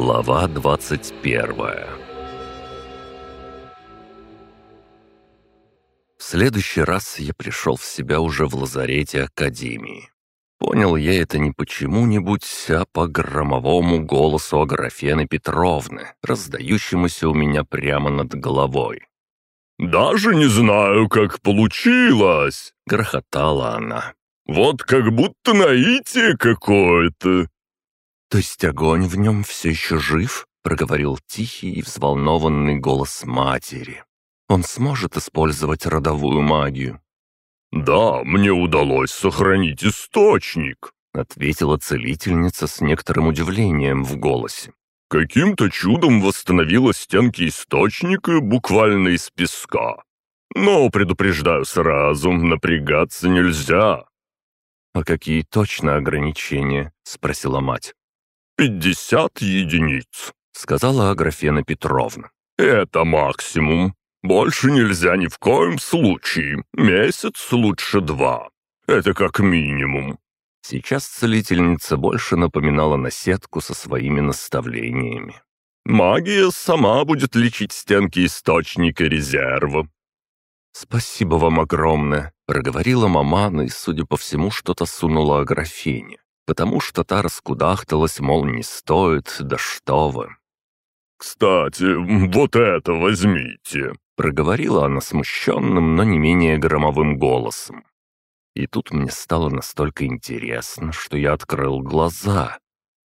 Глава 21 В следующий раз я пришел в себя уже в лазарете Академии. Понял я это не почему-нибудь, а по громовому голосу Аграфены Петровны, раздающемуся у меня прямо над головой. «Даже не знаю, как получилось!» — грохотала она. «Вот как будто наитие какое-то!» «То есть огонь в нем все еще жив?» — проговорил тихий и взволнованный голос матери. «Он сможет использовать родовую магию?» «Да, мне удалось сохранить источник», — ответила целительница с некоторым удивлением в голосе. Каким-то чудом восстановила стенки источника буквально из песка. Но, предупреждаю сразу, напрягаться нельзя. «А какие точно ограничения?» — спросила мать. «Пятьдесят единиц», — сказала Аграфена Петровна. «Это максимум. Больше нельзя ни в коем случае. Месяц лучше два. Это как минимум. Сейчас целительница больше напоминала наседку со своими наставлениями. «Магия сама будет лечить стенки источника резерва». «Спасибо вам огромное», — проговорила мамана и, судя по всему, что-то сунула Аграфене, потому что та раскудахталась, мол, не стоит, да что вы. «Кстати, вот это возьмите», — проговорила она смущенным, но не менее громовым голосом. И тут мне стало настолько интересно, что я открыл глаза.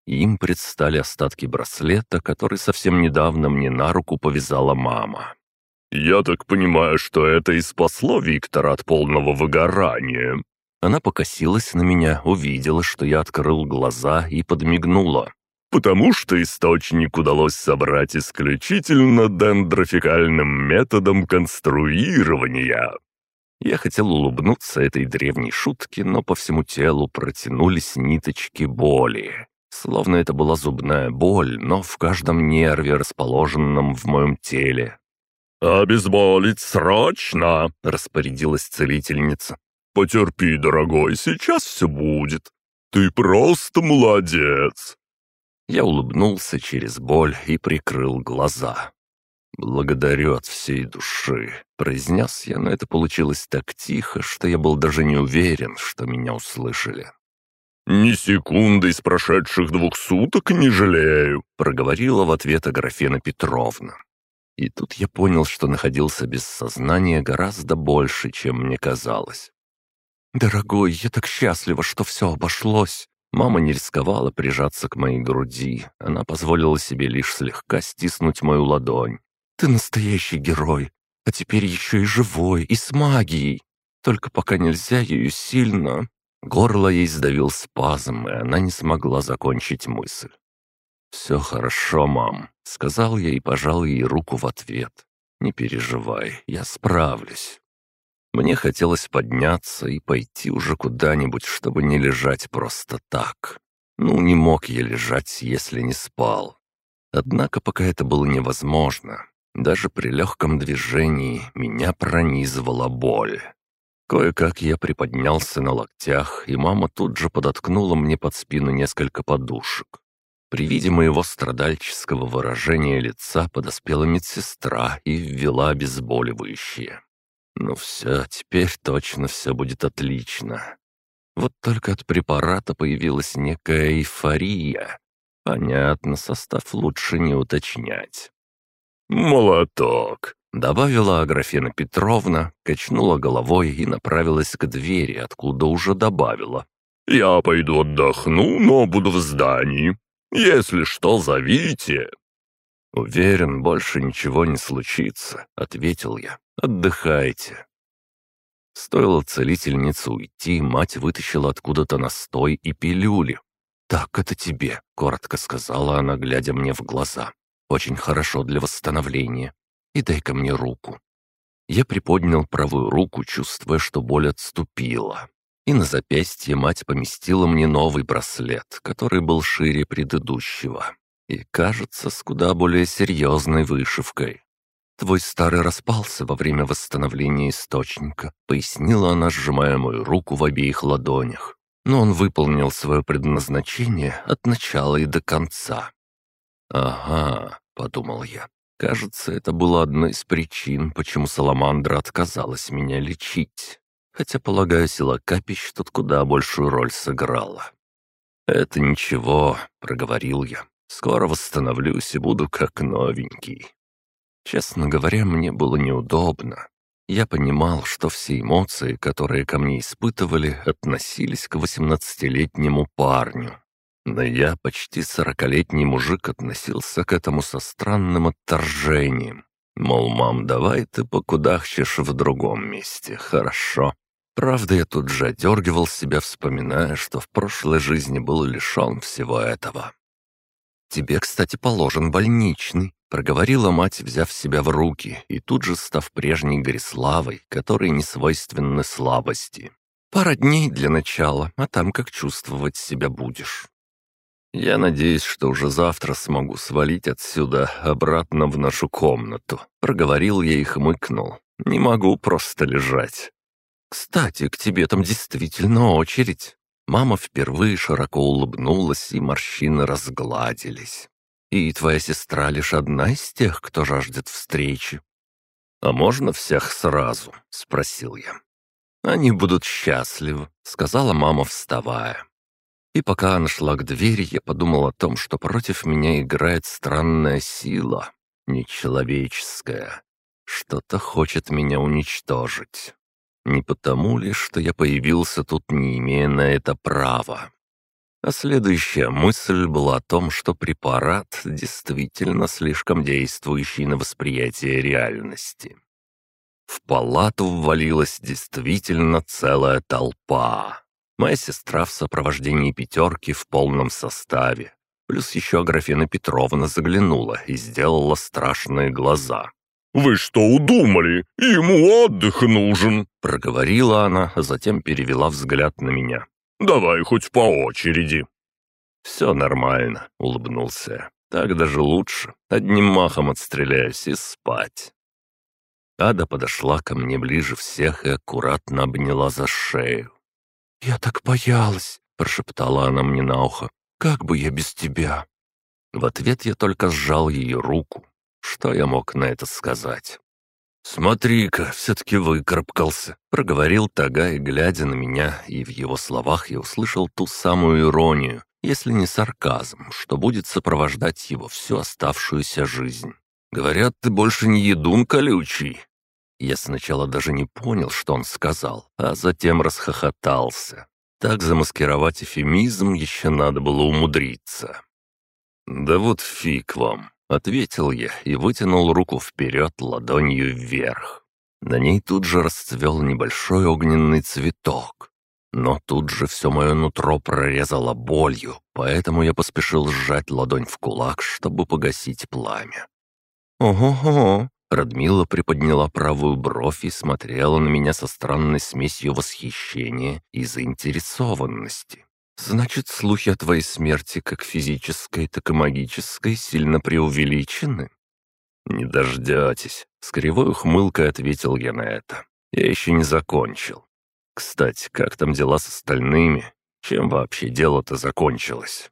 Им предстали остатки браслета, который совсем недавно мне на руку повязала мама. «Я так понимаю, что это и спасло Виктора от полного выгорания». Она покосилась на меня, увидела, что я открыл глаза и подмигнула. «Потому что источник удалось собрать исключительно дендрофикальным методом конструирования. Я хотел улыбнуться этой древней шутке, но по всему телу протянулись ниточки боли. Словно это была зубная боль, но в каждом нерве, расположенном в моем теле. «Обезболить срочно!» — распорядилась целительница. «Потерпи, дорогой, сейчас все будет. Ты просто молодец!» Я улыбнулся через боль и прикрыл глаза. «Благодарю от всей души», — произнес я, но это получилось так тихо, что я был даже не уверен, что меня услышали. «Ни секунды из прошедших двух суток не жалею», — проговорила в ответ Аграфена Петровна. И тут я понял, что находился без сознания гораздо больше, чем мне казалось. «Дорогой, я так счастлива, что все обошлось!» Мама не рисковала прижаться к моей груди, она позволила себе лишь слегка стиснуть мою ладонь. Ты настоящий герой, а теперь еще и живой, и с магией. Только пока нельзя ее сильно...» Горло ей сдавил спазм, и она не смогла закончить мысль. «Все хорошо, мам», — сказал я и пожал ей руку в ответ. «Не переживай, я справлюсь». Мне хотелось подняться и пойти уже куда-нибудь, чтобы не лежать просто так. Ну, не мог я лежать, если не спал. Однако пока это было невозможно, даже при легком движении меня пронизывала боль. Кое-как я приподнялся на локтях, и мама тут же подоткнула мне под спину несколько подушек. При виде моего страдальческого выражения лица подоспела медсестра и ввела обезболивающее. Ну все, теперь точно все будет отлично. Вот только от препарата появилась некая эйфория. Понятно, состав лучше не уточнять. «Молоток», — добавила Аграфена Петровна, качнула головой и направилась к двери, откуда уже добавила. «Я пойду отдохну, но буду в здании. Если что, зовите». «Уверен, больше ничего не случится», — ответил я. «Отдыхайте». Стоило целительнице уйти, мать вытащила откуда-то настой и пилюли. «Так это тебе», — коротко сказала она, глядя мне в глаза. Очень хорошо для восстановления. И дай-ка мне руку». Я приподнял правую руку, чувствуя, что боль отступила. И на запястье мать поместила мне новый браслет, который был шире предыдущего. И, кажется, с куда более серьезной вышивкой. «Твой старый распался во время восстановления источника», — пояснила она, сжимая мою руку в обеих ладонях. «Но он выполнил свое предназначение от начала и до конца. «Ага», — подумал я. «Кажется, это было одной из причин, почему Саламандра отказалась меня лечить. Хотя, полагаю, сила капищ тут куда большую роль сыграла». «Это ничего», — проговорил я. «Скоро восстановлюсь и буду как новенький». Честно говоря, мне было неудобно. Я понимал, что все эмоции, которые ко мне испытывали, относились к восемнадцатилетнему парню. Но я, почти сорокалетний мужик, относился к этому со странным отторжением. Мол, мам, давай ты покудахчешь в другом месте, хорошо? Правда, я тут же одергивал себя, вспоминая, что в прошлой жизни был лишен всего этого. «Тебе, кстати, положен больничный», — проговорила мать, взяв себя в руки, и тут же став прежней Гориславой, которой не свойственны слабости. «Пара дней для начала, а там как чувствовать себя будешь». «Я надеюсь, что уже завтра смогу свалить отсюда обратно в нашу комнату», — проговорил я и хмыкнул. «Не могу просто лежать». «Кстати, к тебе там действительно очередь». Мама впервые широко улыбнулась, и морщины разгладились. «И твоя сестра лишь одна из тех, кто жаждет встречи?» «А можно всех сразу?» — спросил я. «Они будут счастливы», — сказала мама, вставая. И пока она шла к двери, я подумал о том, что против меня играет странная сила, нечеловеческая. Что-то хочет меня уничтожить. Не потому ли, что я появился тут, не имея на это права. А следующая мысль была о том, что препарат действительно слишком действующий на восприятие реальности. В палату ввалилась действительно целая толпа. Моя сестра в сопровождении пятерки в полном составе. Плюс еще Аграфена Петровна заглянула и сделала страшные глаза. «Вы что удумали? Ему отдых нужен!» Проговорила она, а затем перевела взгляд на меня. «Давай хоть по очереди». «Все нормально», — улыбнулся «Так даже лучше. Одним махом отстреляюсь и спать». Ада подошла ко мне ближе всех и аккуратно обняла за шею. «Я так боялась», — прошептала она мне на ухо. «Как бы я без тебя?» В ответ я только сжал ее руку. Что я мог на это сказать? «Смотри-ка, все-таки выкарабкался», — проговорил Тагай, глядя на меня, и в его словах я услышал ту самую иронию, если не сарказм, что будет сопровождать его всю оставшуюся жизнь. «Говорят, ты больше не едун колючий». Я сначала даже не понял, что он сказал, а затем расхохотался. Так замаскировать эфемизм еще надо было умудриться. «Да вот фиг вам», — ответил я и вытянул руку вперед ладонью вверх. На ней тут же расцвел небольшой огненный цветок. Но тут же все мое нутро прорезало болью, поэтому я поспешил сжать ладонь в кулак, чтобы погасить пламя. «Ого-го!» Радмила приподняла правую бровь и смотрела на меня со странной смесью восхищения и заинтересованности. «Значит, слухи о твоей смерти, как физической, так и магической, сильно преувеличены?» «Не дождетесь», — с кривой ухмылкой ответил я на это. «Я еще не закончил. Кстати, как там дела с остальными? Чем вообще дело-то закончилось?»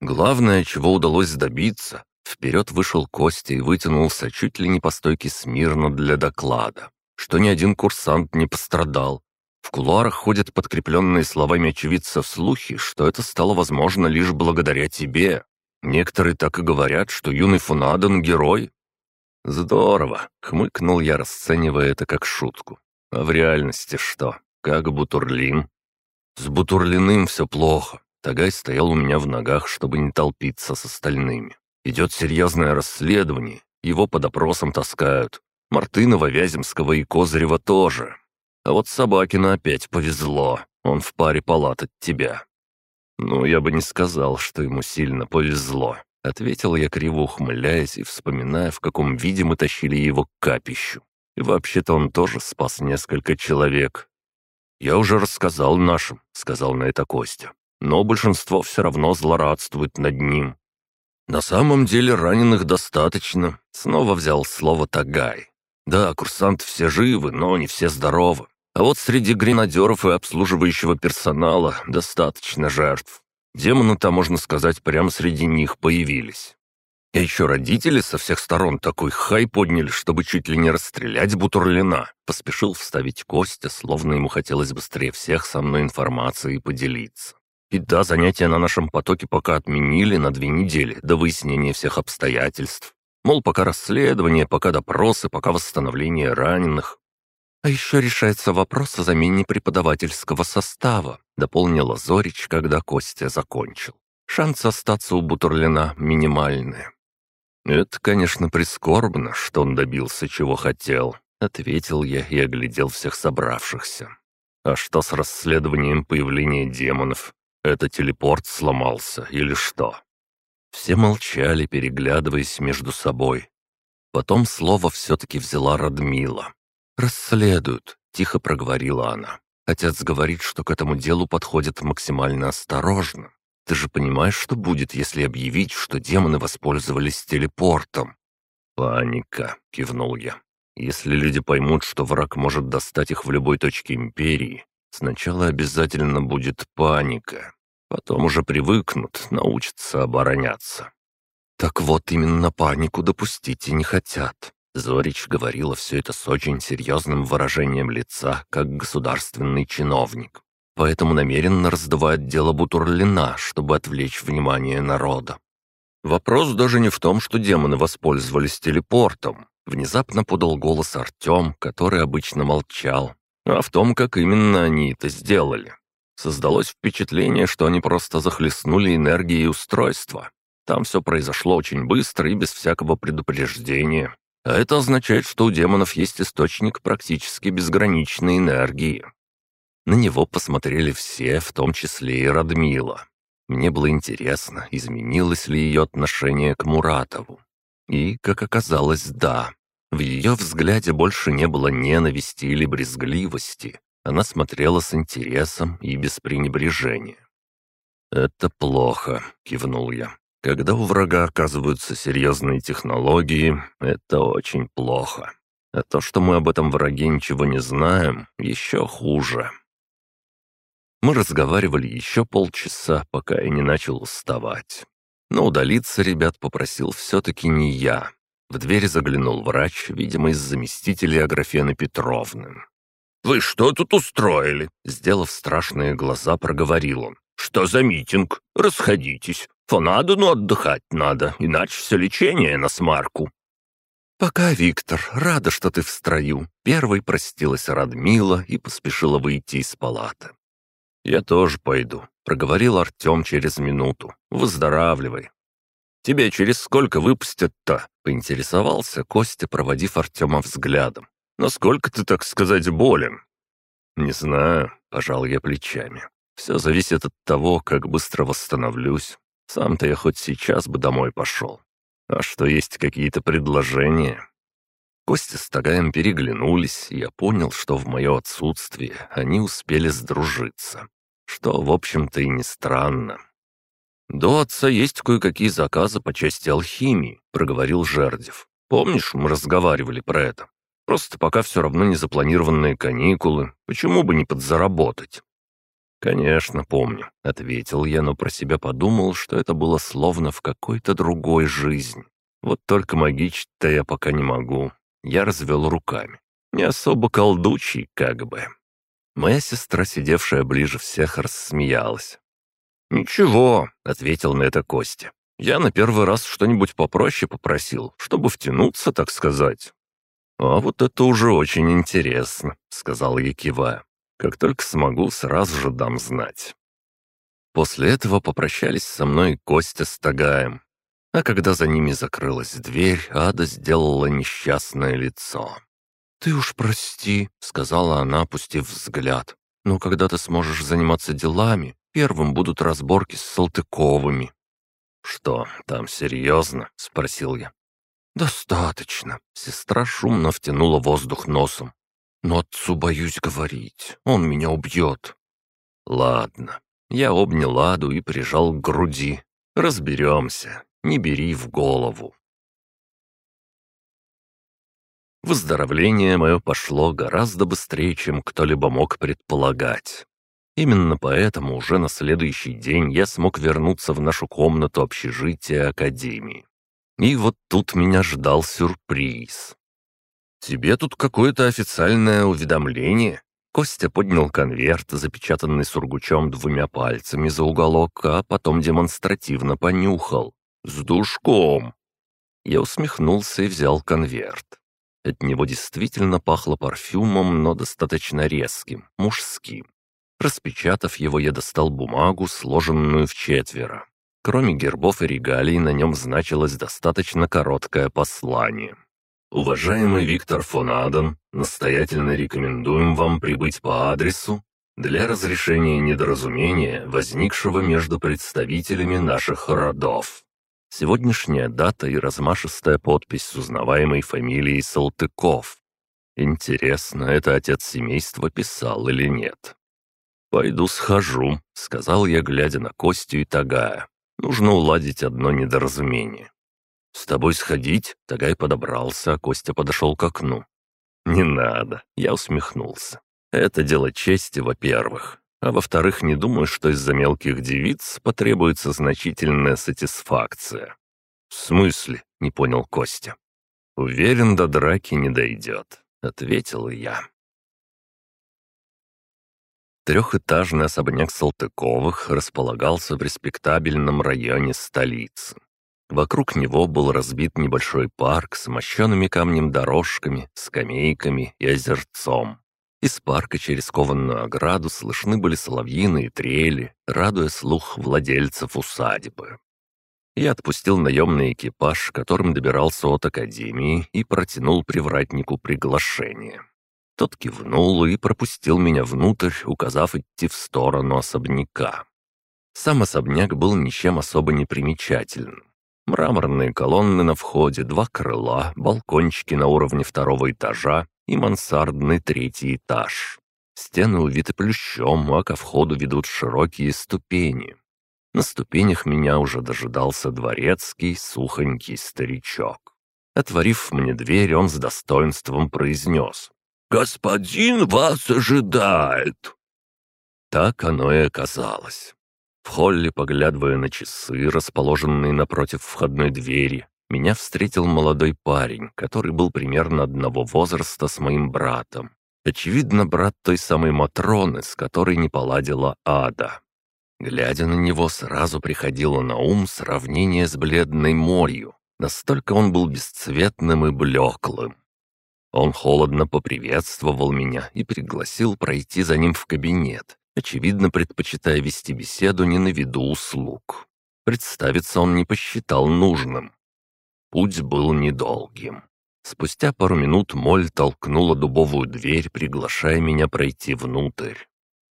Главное, чего удалось добиться, Вперед вышел Костя и вытянулся чуть ли не по стойке смирно для доклада, что ни один курсант не пострадал. В кулуарах ходят подкрепленные словами очевидцев слухи, что это стало возможно лишь благодаря тебе. Некоторые так и говорят, что юный Фунаден — герой. «Здорово!» — хмыкнул я, расценивая это как шутку. «А в реальности что? Как Бутурлин?» «С Бутурлиным все плохо. Тагай стоял у меня в ногах, чтобы не толпиться с остальными. Идет серьезное расследование, его под опросом таскают. Мартынова, Вяземского и Козырева тоже. А вот Собакина опять повезло, он в паре палат от тебя». «Ну, я бы не сказал, что ему сильно повезло», — ответил я, криво ухмыляясь и вспоминая, в каком виде мы тащили его к капищу. И вообще-то он тоже спас несколько человек. «Я уже рассказал нашим», — сказал на это Костя. «Но большинство все равно злорадствует над ним. «На самом деле раненых достаточно», — снова взял слово Тагай. «Да, курсанты все живы, но не все здоровы. А вот среди гренадеров и обслуживающего персонала достаточно жертв. Демоны-то, можно сказать, прямо среди них появились. А еще родители со всех сторон такой хай подняли, чтобы чуть ли не расстрелять Бутурлина. Поспешил вставить Костя, словно ему хотелось быстрее всех со мной информацией поделиться. И да, занятия на нашем потоке пока отменили на две недели до выяснения всех обстоятельств. Мол, пока расследование, пока допросы, пока восстановление раненых. А еще решается вопрос о замене преподавательского состава, дополнила Зорич, когда Костя закончил. Шансы остаться у Бутурлина минимальные. «Это, конечно, прискорбно, что он добился, чего хотел», — ответил я и оглядел всех собравшихся. «А что с расследованием появления демонов? Это телепорт сломался или что?» Все молчали, переглядываясь между собой. Потом слово все-таки взяла Радмила. «Расследуют», — тихо проговорила она. «Отец говорит, что к этому делу подходят максимально осторожно. Ты же понимаешь, что будет, если объявить, что демоны воспользовались телепортом?» «Паника», — кивнул я. «Если люди поймут, что враг может достать их в любой точке Империи, сначала обязательно будет паника. Потом уже привыкнут, научатся обороняться». «Так вот, именно панику допустить и не хотят», Зорич говорила все это с очень серьезным выражением лица, как государственный чиновник поэтому намеренно раздувает дело Бутурлина, чтобы отвлечь внимание народа. Вопрос даже не в том, что демоны воспользовались телепортом. Внезапно подал голос Артем, который обычно молчал, а в том, как именно они это сделали. Создалось впечатление, что они просто захлестнули энергией устройства. Там все произошло очень быстро и без всякого предупреждения. А это означает, что у демонов есть источник практически безграничной энергии. На него посмотрели все, в том числе и Радмила. Мне было интересно, изменилось ли ее отношение к Муратову. И, как оказалось, да. В ее взгляде больше не было ненависти или брезгливости. Она смотрела с интересом и без пренебрежения. «Это плохо», — кивнул я. «Когда у врага оказываются серьезные технологии, это очень плохо. А то, что мы об этом враге ничего не знаем, еще хуже». Мы разговаривали еще полчаса, пока я не начал уставать. Но удалиться ребят попросил все-таки не я. В дверь заглянул врач, видимо, из заместителя Аграфены Петровны. «Вы что тут устроили?» Сделав страшные глаза, проговорил он. «Что за митинг? Расходитесь. Фонадону отдыхать надо, иначе все лечение на смарку». «Пока, Виктор, рада, что ты в строю». Первой простилась Радмила и поспешила выйти из палаты. «Я тоже пойду», — проговорил Артем через минуту. «Выздоравливай». «Тебя через сколько выпустят-то?» — поинтересовался Костя, проводив Артема взглядом. «Насколько ты, так сказать, болен?» «Не знаю», — пожал я плечами. «Все зависит от того, как быстро восстановлюсь. Сам-то я хоть сейчас бы домой пошел. А что, есть какие-то предложения?» Костя с Тагаем переглянулись, и я понял, что в мое отсутствие они успели сдружиться. Что, в общем-то, и не странно. «До отца есть кое-какие заказы по части алхимии», — проговорил Жердев. «Помнишь, мы разговаривали про это? Просто пока все равно не запланированные каникулы, почему бы не подзаработать?» «Конечно, помню», — ответил я, но про себя подумал, что это было словно в какой-то другой жизни. Вот только магичить-то я пока не могу. Я развел руками. Не особо колдучий, как бы. Моя сестра, сидевшая ближе всех, рассмеялась. «Ничего», — ответил на это Костя. «Я на первый раз что-нибудь попроще попросил, чтобы втянуться, так сказать». «А вот это уже очень интересно», — сказал я, кивая. «Как только смогу, сразу же дам знать». После этого попрощались со мной Костя с Тагаем, а когда за ними закрылась дверь, Ада сделала несчастное лицо. «Ты уж прости», — сказала она, опустив взгляд. «Но когда ты сможешь заниматься делами, первым будут разборки с Салтыковыми». «Что, там серьезно?» — спросил я. «Достаточно». Сестра шумно втянула воздух носом. «Но отцу боюсь говорить. Он меня убьет». «Ладно». Я обнял Аду и прижал к груди. «Разберемся не бери в голову. Выздоровление мое пошло гораздо быстрее, чем кто-либо мог предполагать. Именно поэтому уже на следующий день я смог вернуться в нашу комнату общежития Академии. И вот тут меня ждал сюрприз. «Тебе тут какое-то официальное уведомление?» Костя поднял конверт, запечатанный сургучом двумя пальцами за уголок, а потом демонстративно понюхал. «С душком!» Я усмехнулся и взял конверт. От него действительно пахло парфюмом, но достаточно резким, мужским. Распечатав его, я достал бумагу, сложенную в четверо. Кроме гербов и регалий, на нем значилось достаточно короткое послание. «Уважаемый Виктор фон Аден, настоятельно рекомендуем вам прибыть по адресу для разрешения недоразумения, возникшего между представителями наших родов. Сегодняшняя дата и размашистая подпись с узнаваемой фамилией Салтыков. Интересно, это отец семейства писал или нет? «Пойду схожу», — сказал я, глядя на Костю и Тагая. «Нужно уладить одно недоразумение». «С тобой сходить?» — Тагай подобрался, а Костя подошел к окну. «Не надо», — я усмехнулся. «Это дело чести, во-первых. А во-вторых, не думаю, что из-за мелких девиц потребуется значительная сатисфакция. «В смысле?» — не понял Костя. «Уверен, до драки не дойдет», — ответил я. Трехэтажный особняк Салтыковых располагался в респектабельном районе столицы. Вокруг него был разбит небольшой парк с мощенными камнем дорожками, скамейками и озерцом. Из парка через кованную ограду слышны были соловьиные трели, радуя слух владельцев усадьбы. Я отпустил наемный экипаж, которым добирался от академии, и протянул привратнику приглашение. Тот кивнул и пропустил меня внутрь, указав идти в сторону особняка. Сам особняк был ничем особо не примечательным. Мраморные колонны на входе, два крыла, балкончики на уровне второго этажа и мансардный третий этаж. Стены увиты плющом, а ко входу ведут широкие ступени. На ступенях меня уже дожидался дворецкий, сухонький старичок. Отворив мне дверь, он с достоинством произнес. «Господин вас ожидает!» Так оно и оказалось. В холле, поглядывая на часы, расположенные напротив входной двери, меня встретил молодой парень, который был примерно одного возраста с моим братом. Очевидно, брат той самой Матроны, с которой не поладила ада. Глядя на него, сразу приходило на ум сравнение с бледной молью. Настолько он был бесцветным и блеклым. Он холодно поприветствовал меня и пригласил пройти за ним в кабинет, очевидно предпочитая вести беседу не на виду услуг. Представиться он не посчитал нужным. Путь был недолгим. Спустя пару минут Моль толкнула дубовую дверь, приглашая меня пройти внутрь.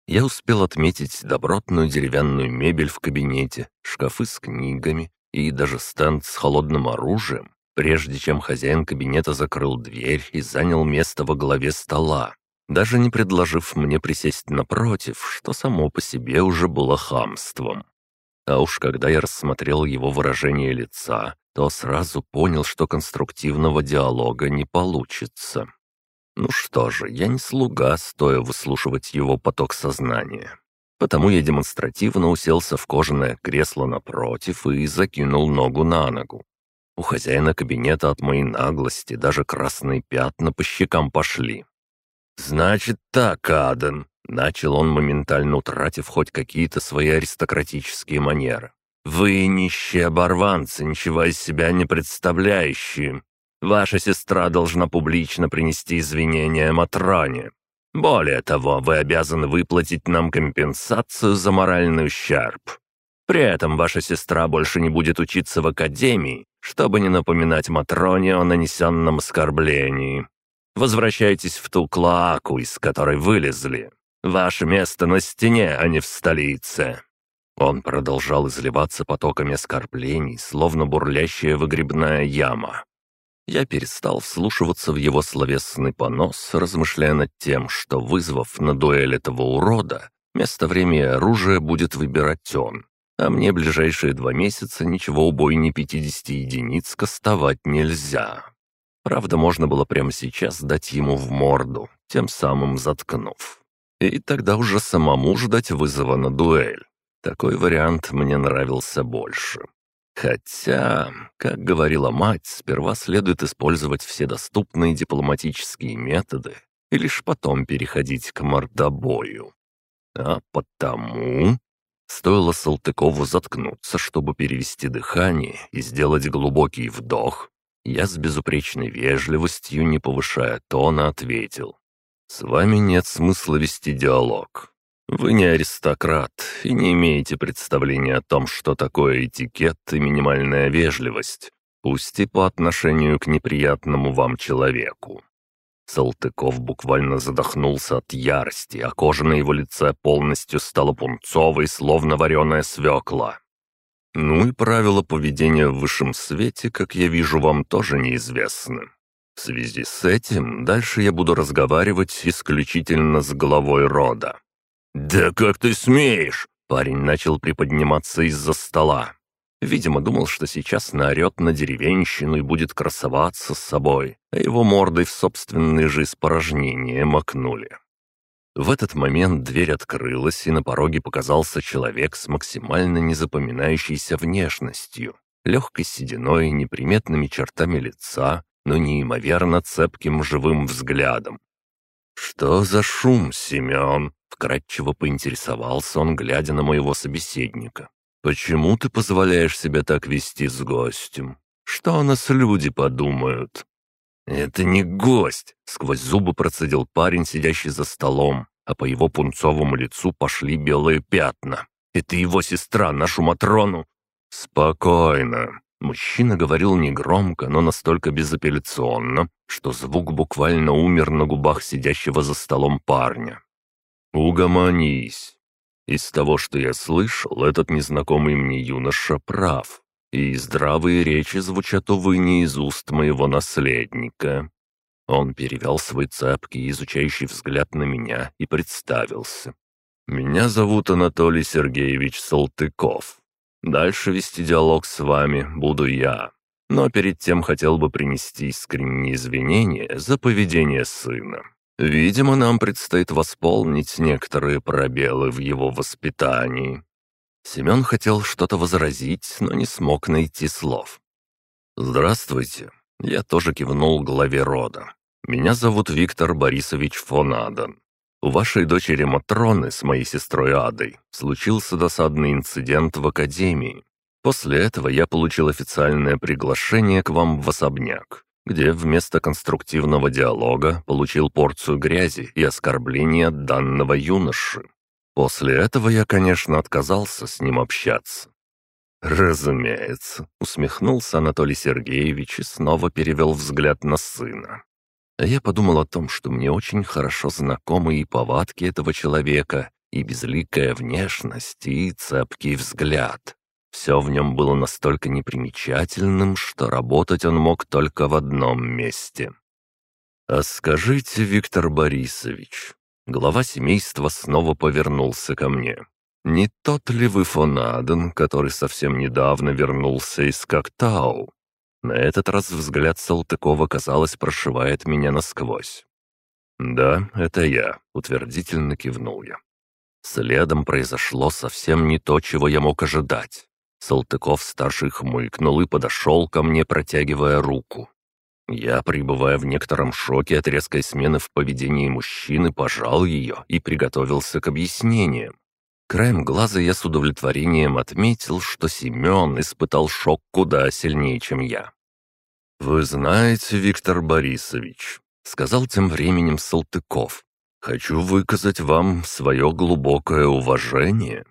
Я успел отметить добротную деревянную мебель в кабинете, шкафы с книгами и даже стенд с холодным оружием, прежде чем хозяин кабинета закрыл дверь и занял место во главе стола, даже не предложив мне присесть напротив, что само по себе уже было хамством. А уж когда я рассмотрел его выражение лица, то сразу понял, что конструктивного диалога не получится. Ну что же, я не слуга, стоя выслушивать его поток сознания. Потому я демонстративно уселся в кожаное кресло напротив и закинул ногу на ногу. У хозяина кабинета от моей наглости даже красные пятна по щекам пошли. «Значит так, Аден», — начал он, моментально утратив хоть какие-то свои аристократические манеры. «Вы нищие оборванцы, ничего из себя не представляющие. Ваша сестра должна публично принести извинения Матроне. Более того, вы обязаны выплатить нам компенсацию за моральный ущерб. При этом ваша сестра больше не будет учиться в академии, чтобы не напоминать Матроне о нанесенном оскорблении. Возвращайтесь в ту клаку, из которой вылезли. Ваше место на стене, а не в столице. Он продолжал изливаться потоками оскорблений, словно бурлящая выгребная яма. Я перестал вслушиваться в его словесный понос, размышляя над тем, что, вызвав на дуэль этого урода, место, время и оружие будет выбирать он, а мне ближайшие два месяца ничего убойней 50 единиц кастовать нельзя. Правда, можно было прямо сейчас дать ему в морду, тем самым заткнув. И тогда уже самому ждать вызова на дуэль. Такой вариант мне нравился больше. Хотя, как говорила мать, сперва следует использовать все доступные дипломатические методы и лишь потом переходить к мордобою. А потому... Стоило Салтыкову заткнуться, чтобы перевести дыхание и сделать глубокий вдох, я с безупречной вежливостью, не повышая тона, ответил. «С вами нет смысла вести диалог. Вы не аристократ и не имеете представления о том, что такое этикет и минимальная вежливость, пусть и по отношению к неприятному вам человеку. Салтыков буквально задохнулся от ярости, а кожа на его лице полностью стала пунцовой, словно вареная свекла. Ну и правила поведения в высшем свете, как я вижу, вам тоже неизвестны. В связи с этим дальше я буду разговаривать исключительно с главой рода. «Да как ты смеешь?» Парень начал приподниматься из-за стола. Видимо, думал, что сейчас наорет на деревенщину и будет красоваться с собой, а его мордой в собственные же испорожнения макнули. В этот момент дверь открылась, и на пороге показался человек с максимально незапоминающейся внешностью, легкой сединой и неприметными чертами лица, но неимоверно цепким живым взглядом. «Что за шум, Семен?» — вкратчиво поинтересовался он, глядя на моего собеседника. «Почему ты позволяешь себя так вести с гостем? Что о нас люди подумают?» «Это не гость!» — сквозь зубы процедил парень, сидящий за столом, а по его пунцовому лицу пошли белые пятна. «Это его сестра, нашу Матрону!» «Спокойно!» Мужчина говорил негромко, но настолько безапелляционно, что звук буквально умер на губах сидящего за столом парня. «Угомонись. Из того, что я слышал, этот незнакомый мне юноша прав, и здравые речи звучат, увы, не из уст моего наследника». Он перевел свой цепкий, изучающий взгляд на меня и представился. «Меня зовут Анатолий Сергеевич Салтыков. Дальше вести диалог с вами буду я. Но перед тем хотел бы принести искренние извинения за поведение сына. Видимо, нам предстоит восполнить некоторые пробелы в его воспитании». Семен хотел что-то возразить, но не смог найти слов. «Здравствуйте». Я тоже кивнул главе рода. «Меня зовут Виктор Борисович фон Адан. У вашей дочери Матроны с моей сестрой Адой случился досадный инцидент в академии. После этого я получил официальное приглашение к вам в особняк, где вместо конструктивного диалога получил порцию грязи и оскорбления от данного юноши. После этого я, конечно, отказался с ним общаться. «Разумеется», — усмехнулся Анатолий Сергеевич и снова перевел взгляд на сына. Я подумал о том, что мне очень хорошо знакомы и повадки этого человека, и безликая внешность, и цепкий взгляд. Все в нем было настолько непримечательным, что работать он мог только в одном месте. «А скажите, Виктор Борисович...» Глава семейства снова повернулся ко мне. «Не тот ли вы фон Аден, который совсем недавно вернулся из Коктау?» На этот раз взгляд Салтыкова, казалось, прошивает меня насквозь. «Да, это я», — утвердительно кивнул я. Следом произошло совсем не то, чего я мог ожидать. Салтыков-старший хмыкнул и подошел ко мне, протягивая руку. Я, пребывая в некотором шоке от резкой смены в поведении мужчины, пожал ее и приготовился к объяснениям. Краем глаза я с удовлетворением отметил, что Семен испытал шок куда сильнее, чем я. «Вы знаете, Виктор Борисович», — сказал тем временем Салтыков, «хочу выказать вам свое глубокое уважение.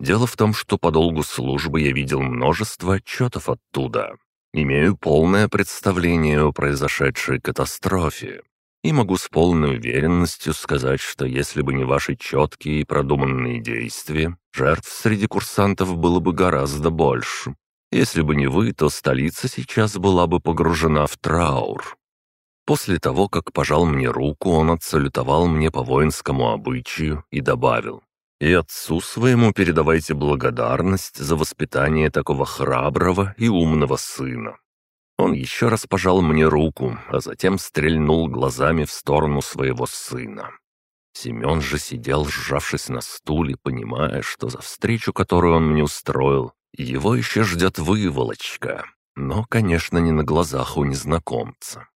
Дело в том, что по долгу службы я видел множество отчетов оттуда. Имею полное представление о произошедшей катастрофе и могу с полной уверенностью сказать, что если бы не ваши четкие и продуманные действия, жертв среди курсантов было бы гораздо больше. Если бы не вы, то столица сейчас была бы погружена в траур. После того, как пожал мне руку, он отсалютовал мне по воинскому обычаю и добавил, «И отцу своему передавайте благодарность за воспитание такого храброго и умного сына. Он еще раз пожал мне руку, а затем стрельнул глазами в сторону своего сына. Семен же сидел, сжавшись на стуле, понимая, что за встречу, которую он мне устроил, Его еще ждет выволочка, но, конечно, не на глазах у незнакомца.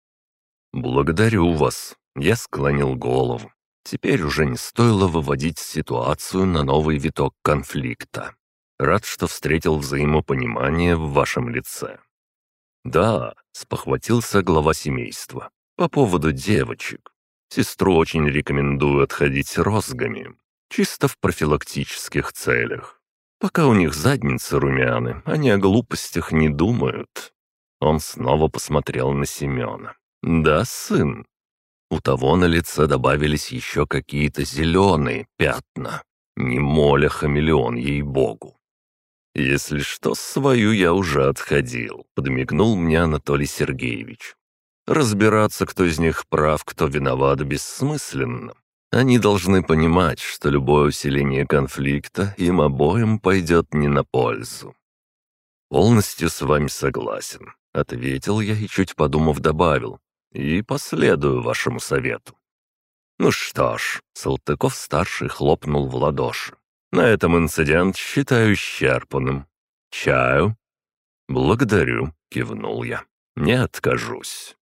«Благодарю вас», — я склонил голову. Теперь уже не стоило выводить ситуацию на новый виток конфликта. Рад, что встретил взаимопонимание в вашем лице. «Да», — спохватился глава семейства, — «по поводу девочек. Сестру очень рекомендую отходить розгами, чисто в профилактических целях. Пока у них задницы румяны, они о глупостях не думают». Он снова посмотрел на Семена. «Да, сын?» У того на лице добавились еще какие-то зеленые пятна. Не моля хамелеон, ей-богу. «Если что, свою я уже отходил», — подмигнул мне Анатолий Сергеевич. «Разбираться, кто из них прав, кто виноват, бессмысленно. Они должны понимать, что любое усиление конфликта им обоим пойдет не на пользу». «Полностью с вами согласен», — ответил я и, чуть подумав, добавил. «И последую вашему совету». «Ну что ж», — Салтыков-старший хлопнул в ладоши. На этом инцидент считаю исчерпанным. Чаю?» «Благодарю», — кивнул я. «Не откажусь».